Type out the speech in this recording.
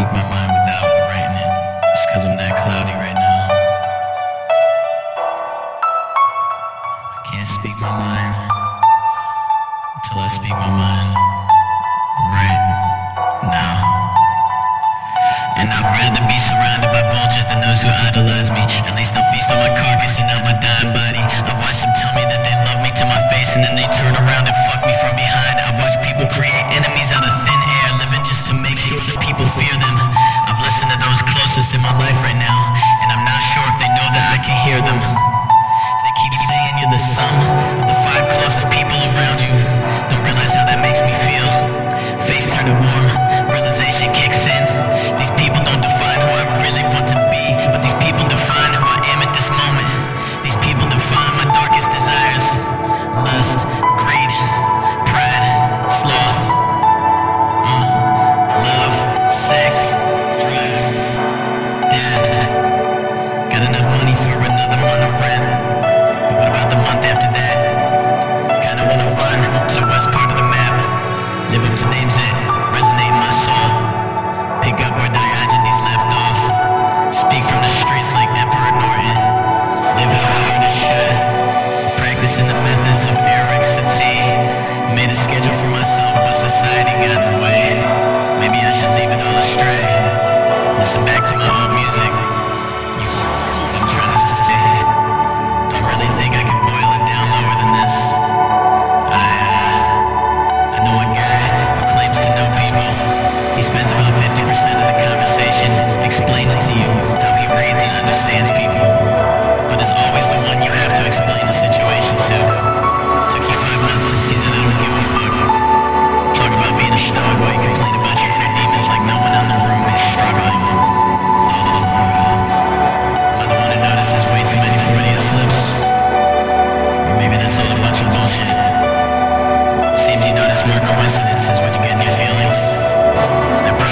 speak my mind without writing it. Just cause I'm that cloudy right now. I can't speak my mind until I speak my mind right now. And I'd rather be surrounded by vultures than those who idolize me. At least I'll feast on my carcass and not my dying body. I've watched them tell me that they love me to my face and then they turn around and fuck me from behind. I've watched people create enemies out of thin closest in my life right now, and I'm not sure if they know that I can hear them. They keep saying you're the sum He spends about 50% of the conversation explaining to you how he reads and understands people. But is always the one you have to explain the situation to. Took you five months to see that I don't give a fuck. Talk about being a stoic while you complain about your inner demons like no one in the room is struggling. It's all. Am I the one who notices way too many Freudian slips? Or maybe that's all a bunch of bullshit. Seems you notice more coincidences when you get in your feelings. They're